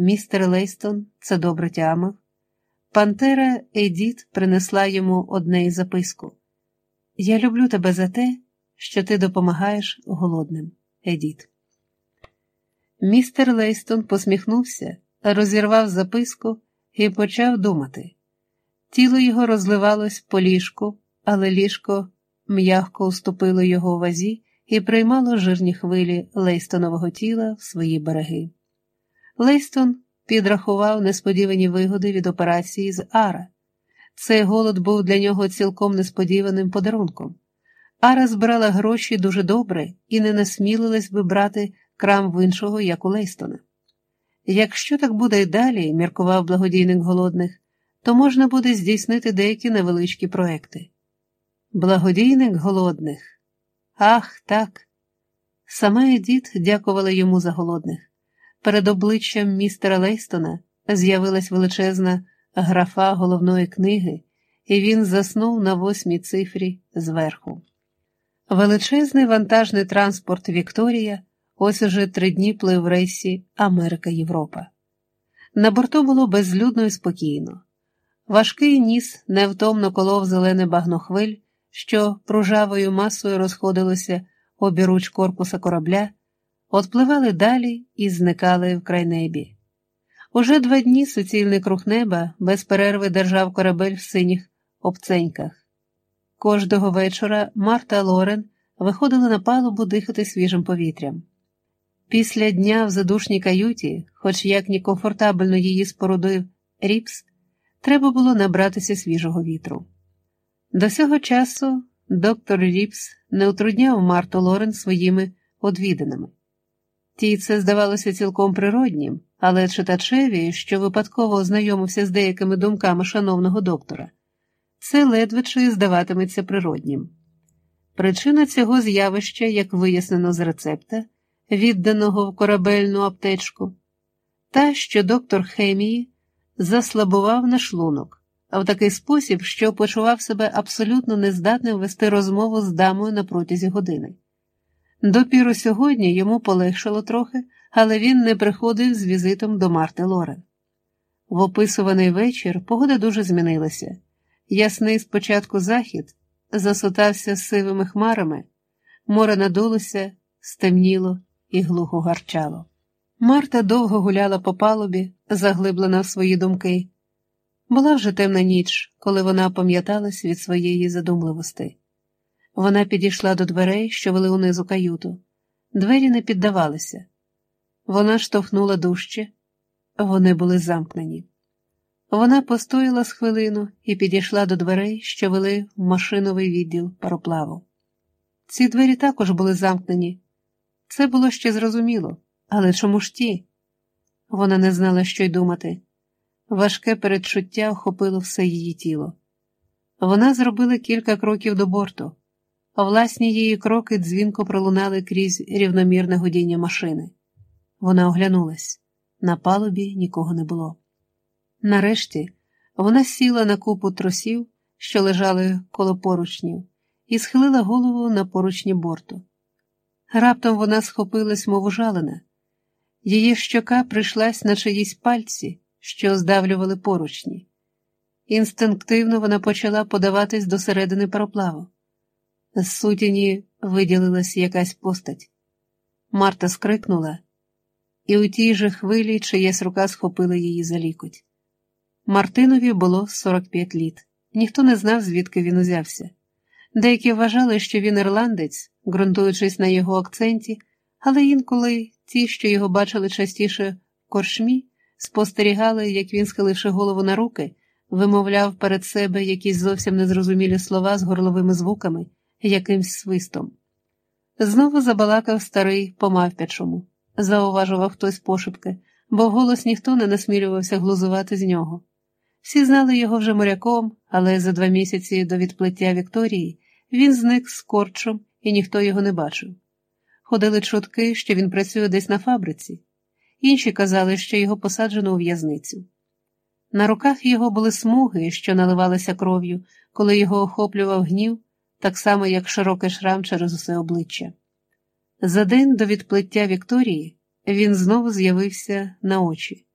Містер Лейстон це добре тямив. Пантера Едіт принесла йому одне із записку. Я люблю тебе за те, що ти допомагаєш голодним, Едіт. Містер Лейстон посміхнувся, розірвав записку і почав думати. Тіло його розливалось по ліжку, але ліжко м'ягко уступило його у вазі і приймало жирні хвилі Лейстонового тіла в свої береги. Лейстон підрахував несподівані вигоди від операції з Ара. Цей голод був для нього цілком несподіваним подарунком. Ара збирала гроші дуже добре і не насмілилась би брати крам в іншого, як у Лейстона. Якщо так буде й далі, міркував благодійник голодних, то можна буде здійснити деякі невеличкі проекти. Благодійник голодних. Ах, так. Сама Едіт дякувала йому за голодних. Перед обличчям містера Лейстона з'явилась величезна графа головної книги, і він заснув на восьмій цифрі зверху. Величезний вантажний транспорт Вікторія ось уже три дні плив рейсі Америка Європа. На борту було безлюдно і спокійно. Важкий ніс невтомно колов зелене багно хвиль, що пружавою масою розходилося обіруч корпуса корабля, отпливали далі і зникали в крайнебі. Уже два дні суцільний круг неба без перерви держав корабель в синіх обценьках. Кожного вечора Марта Лорен виходила на палубу дихати свіжим повітрям. Після дня в задушній каюті, хоч як ні комфортабельно її спорудив Ріпс, треба було набратися свіжого вітру. До цього часу доктор Ріпс не утрудняв Марту Лорен своїми одвідинами. Тій це здавалося цілком природнім, але читачеві, що випадково ознайомився з деякими думками шановного доктора, це ледве чи здаватиметься природнім. Причина цього з'явища, як вияснено з рецепта, відданого в корабельну аптечку, та, що доктор хемії заслабував на шлунок, а в такий спосіб, що почував себе абсолютно нездатним вести розмову з дамою на протязі години. Допіру сьогодні йому полегшало трохи, але він не приходив з візитом до Марти Лорен. В описуваний вечір погода дуже змінилася. Ясний спочатку захід засотався з сивими хмарами, море надулося, стемніло і глухо гарчало. Марта довго гуляла по палубі, заглиблена в свої думки. Була вже темна ніч, коли вона пам'яталась від своєї задумливості. Вона підійшла до дверей, що вели унизу каюту. Двері не піддавалися. Вона штовхнула дужче, вони були замкнені. Вона постояла з хвилину і підійшла до дверей, що вели в машиновий відділ пароплаву. Ці двері також були замкнені. Це було ще зрозуміло, але чому ж ті? Вона не знала, що й думати. Важке передчуття охопило все її тіло. Вона зробила кілька кроків до борту, власні її кроки дзвінко пролунали крізь рівномірне годіння машини. Вона оглянулась на палубі нікого не було. Нарешті вона сіла на купу тросів, що лежали коло поручнів, і схилила голову на поручні борту. Раптом вона схопилась, мов ужалена. Її щока прийшлась на чиїсь пальці, що здавлювали поручні. Інстинктивно вона почала подаватись до середини пароплаву. З сутіні виділилась якась постать. Марта скрикнула, і у тій же хвилі чиясь рука схопила її за лікоть. Мартинові було 45 літ. Ніхто не знав, звідки він узявся. Деякі вважали, що він ірландець, ґрунтуючись на його акценті, але інколи ті, що його бачили частіше в коршмі, спостерігали, як він, схиливши голову на руки, вимовляв перед себе якісь зовсім незрозумілі слова з горловими звуками, якимсь свистом. Знову забалакав старий по мавпячому, зауважував хтось пошепки, бо вголос ніхто не насмілювався глузувати з нього. Всі знали його вже моряком, але за два місяці до відплиття Вікторії він зник з корчом, і ніхто його не бачив. Ходили чутки, що він працює десь на фабриці, інші казали, що його посаджено у в'язницю. На руках його були смуги, що наливалися кров'ю, коли його охоплював гнів, так само, як широкий шрам через усе обличчя. За день до відплиття Вікторії він знову з'явився на очі.